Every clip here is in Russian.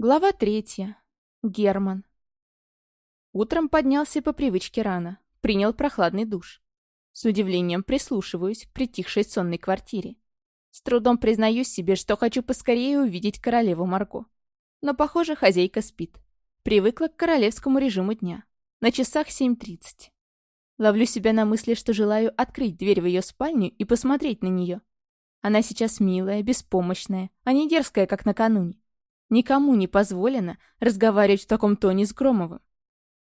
Глава третья. Герман. Утром поднялся по привычке рано. Принял прохладный душ. С удивлением прислушиваюсь к притихшей сонной квартире. С трудом признаюсь себе, что хочу поскорее увидеть королеву Марго. Но, похоже, хозяйка спит. Привыкла к королевскому режиму дня. На часах 7.30. Ловлю себя на мысли, что желаю открыть дверь в ее спальню и посмотреть на нее. Она сейчас милая, беспомощная, а не дерзкая, как накануне. Никому не позволено разговаривать в таком тоне с Громовым.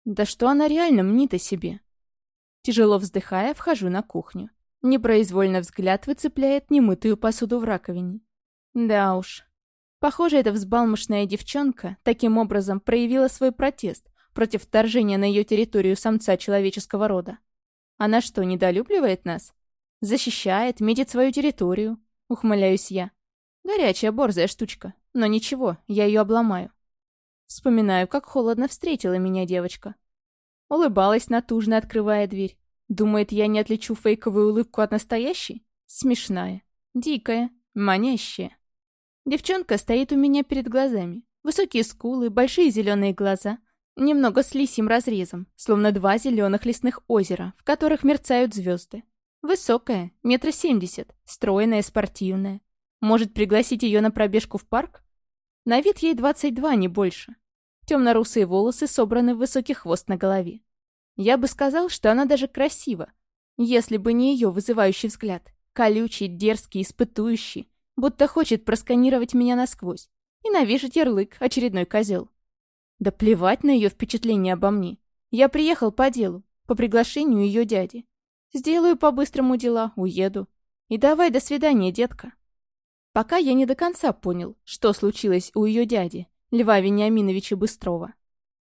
Да что она реально мнит о себе? Тяжело вздыхая, вхожу на кухню. Непроизвольно взгляд выцепляет немытую посуду в раковине. Да уж. Похоже, эта взбалмошная девчонка таким образом проявила свой протест против вторжения на ее территорию самца человеческого рода. Она что, недолюбливает нас? Защищает, метит свою территорию, ухмыляюсь я. Горячая, борзая штучка. Но ничего, я ее обломаю. Вспоминаю, как холодно встретила меня девочка. Улыбалась натужно, открывая дверь. Думает, я не отличу фейковую улыбку от настоящей? Смешная, дикая, манящая. Девчонка стоит у меня перед глазами. Высокие скулы, большие зеленые глаза, немного с лисьим разрезом, словно два зеленых лесных озера, в которых мерцают звезды. Высокая, метра семьдесят, стройная, спортивная. Может пригласить ее на пробежку в парк? На вид ей 22, не больше. Темно-русые волосы собраны в высокий хвост на голове. Я бы сказал, что она даже красива, если бы не ее вызывающий взгляд. Колючий, дерзкий, испытующий, будто хочет просканировать меня насквозь и навешать ярлык очередной козел. Да плевать на ее впечатление обо мне. Я приехал по делу, по приглашению ее дяди. Сделаю по-быстрому дела, уеду. И давай до свидания, детка. Пока я не до конца понял, что случилось у ее дяди, Льва Вениаминовича Быстрова.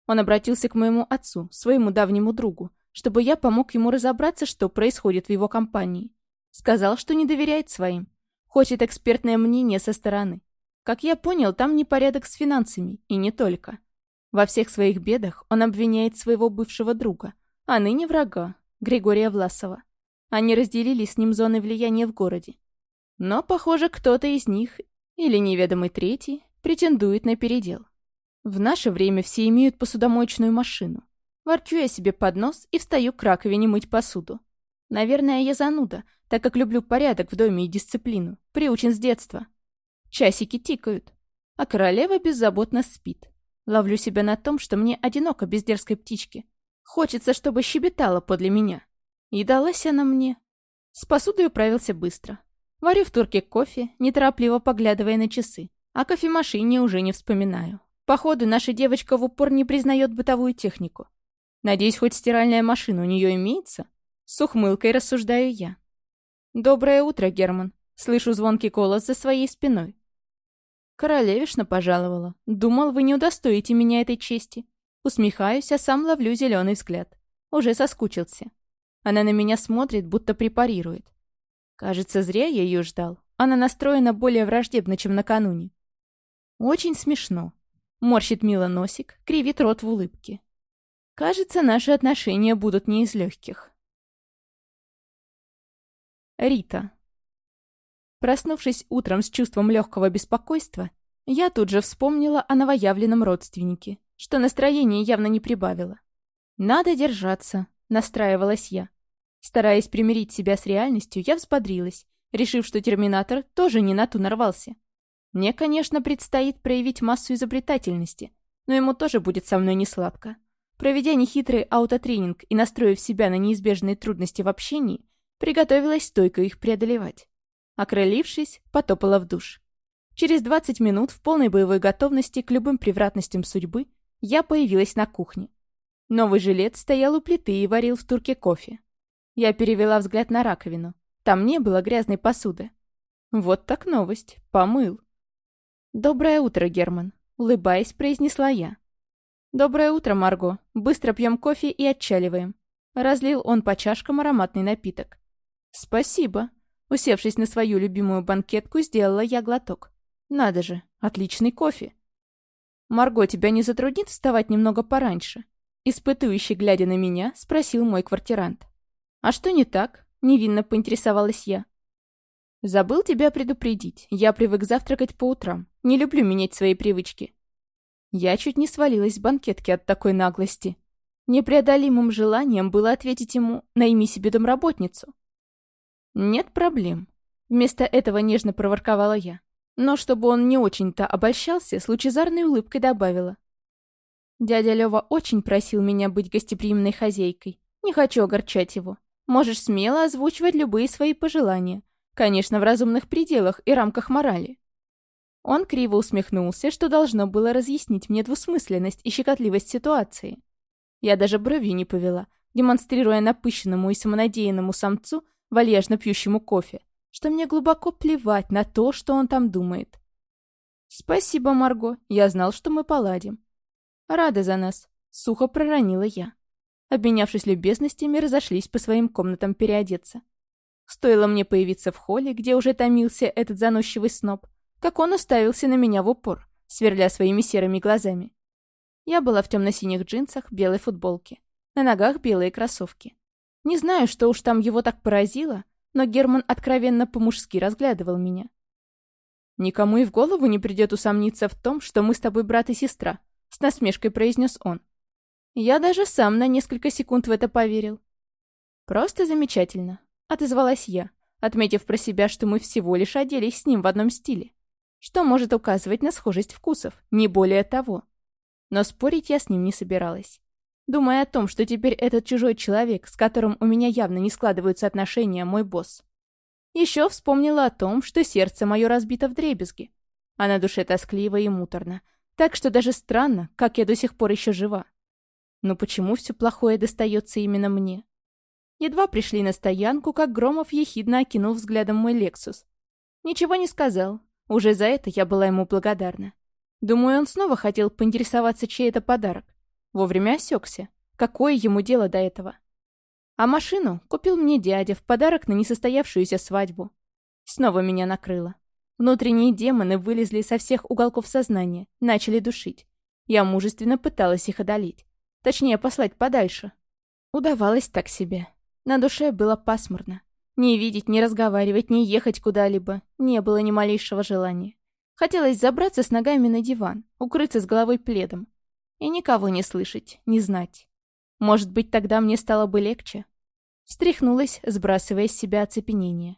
Он обратился к моему отцу, своему давнему другу, чтобы я помог ему разобраться, что происходит в его компании. Сказал, что не доверяет своим. Хочет экспертное мнение со стороны. Как я понял, там непорядок с финансами, и не только. Во всех своих бедах он обвиняет своего бывшего друга, а ныне врага, Григория Власова. Они разделили с ним зоны влияния в городе. Но, похоже, кто-то из них, или неведомый третий, претендует на передел. В наше время все имеют посудомоечную машину. Ворчу я себе под нос и встаю к раковине мыть посуду. Наверное, я зануда, так как люблю порядок в доме и дисциплину, приучен с детства. Часики тикают, а королева беззаботно спит. Ловлю себя на том, что мне одиноко без дерзкой птички. Хочется, чтобы щебетала подле меня. И далась она мне. С посудой управился быстро. Варю в турке кофе, неторопливо поглядывая на часы. О кофемашине уже не вспоминаю. Походу, наша девочка в упор не признает бытовую технику. Надеюсь, хоть стиральная машина у нее имеется? С ухмылкой рассуждаю я. «Доброе утро, Герман!» Слышу звонкий голос за своей спиной. Королевишна пожаловала. Думал, вы не удостоите меня этой чести. Усмехаюсь, а сам ловлю зеленый взгляд. Уже соскучился. Она на меня смотрит, будто препарирует. Кажется, зря я ее ждал. Она настроена более враждебно, чем накануне. Очень смешно. Морщит мило носик, кривит рот в улыбке. Кажется, наши отношения будут не из легких. Рита. Проснувшись утром с чувством легкого беспокойства, я тут же вспомнила о новоявленном родственнике, что настроение явно не прибавило. «Надо держаться», — настраивалась я. Стараясь примирить себя с реальностью, я взбодрилась, решив, что Терминатор тоже не на ту нарвался. Мне, конечно, предстоит проявить массу изобретательности, но ему тоже будет со мной несладко. Проведя нехитрый аутотренинг и настроив себя на неизбежные трудности в общении, приготовилась стойко их преодолевать. Окрылившись, потопала в душ. Через 20 минут в полной боевой готовности к любым превратностям судьбы я появилась на кухне. Новый жилет стоял у плиты и варил в турке кофе. Я перевела взгляд на раковину. Там не было грязной посуды. Вот так новость. Помыл. «Доброе утро, Герман», — улыбаясь, произнесла я. «Доброе утро, Марго. Быстро пьем кофе и отчаливаем». Разлил он по чашкам ароматный напиток. «Спасибо». Усевшись на свою любимую банкетку, сделала я глоток. «Надо же, отличный кофе». «Марго, тебя не затруднит вставать немного пораньше?» Испытывающий, глядя на меня, спросил мой квартирант. «А что не так?» — невинно поинтересовалась я. «Забыл тебя предупредить. Я привык завтракать по утрам. Не люблю менять свои привычки». Я чуть не свалилась с банкетки от такой наглости. Непреодолимым желанием было ответить ему «найми себе домработницу». «Нет проблем», — вместо этого нежно проворковала я. Но чтобы он не очень-то обольщался, с лучезарной улыбкой добавила. «Дядя Лёва очень просил меня быть гостеприимной хозяйкой. Не хочу огорчать его. Можешь смело озвучивать любые свои пожелания. Конечно, в разумных пределах и рамках морали». Он криво усмехнулся, что должно было разъяснить мне двусмысленность и щекотливость ситуации. Я даже бровью не повела, демонстрируя напыщенному и самонадеянному самцу, вальяжно пьющему кофе, что мне глубоко плевать на то, что он там думает. «Спасибо, Марго, я знал, что мы поладим». «Рада за нас», — сухо проронила я. Обменявшись любезностями, разошлись по своим комнатам переодеться. Стоило мне появиться в холле, где уже томился этот заносчивый сноб, как он уставился на меня в упор, сверля своими серыми глазами. Я была в темно-синих джинсах, белой футболке. На ногах белые кроссовки. Не знаю, что уж там его так поразило, но Герман откровенно по-мужски разглядывал меня. «Никому и в голову не придет усомниться в том, что мы с тобой брат и сестра», — с насмешкой произнес он. Я даже сам на несколько секунд в это поверил. «Просто замечательно», — отозвалась я, отметив про себя, что мы всего лишь оделись с ним в одном стиле что может указывать на схожесть вкусов, не более того. Но спорить я с ним не собиралась. Думая о том, что теперь этот чужой человек, с которым у меня явно не складываются отношения, мой босс. Еще вспомнила о том, что сердце мое разбито в дребезги, а на душе тоскливо и муторно, так что даже странно, как я до сих пор еще жива. Но почему все плохое достается именно мне? Едва пришли на стоянку, как Громов ехидно окинул взглядом мой «Лексус». Ничего не сказал, уже за это я была ему благодарна. Думаю, он снова хотел поинтересоваться, чей это подарок. Вовремя осекся. Какое ему дело до этого? А машину купил мне дядя в подарок на несостоявшуюся свадьбу. Снова меня накрыло. Внутренние демоны вылезли со всех уголков сознания, начали душить. Я мужественно пыталась их одолеть. Точнее, послать подальше. Удавалось так себе. На душе было пасмурно. Не видеть, не разговаривать, не ехать куда-либо не было ни малейшего желания. Хотелось забраться с ногами на диван, укрыться с головой пледом. И никого не слышать, не знать. Может быть, тогда мне стало бы легче? Встряхнулась, сбрасывая с себя оцепенение.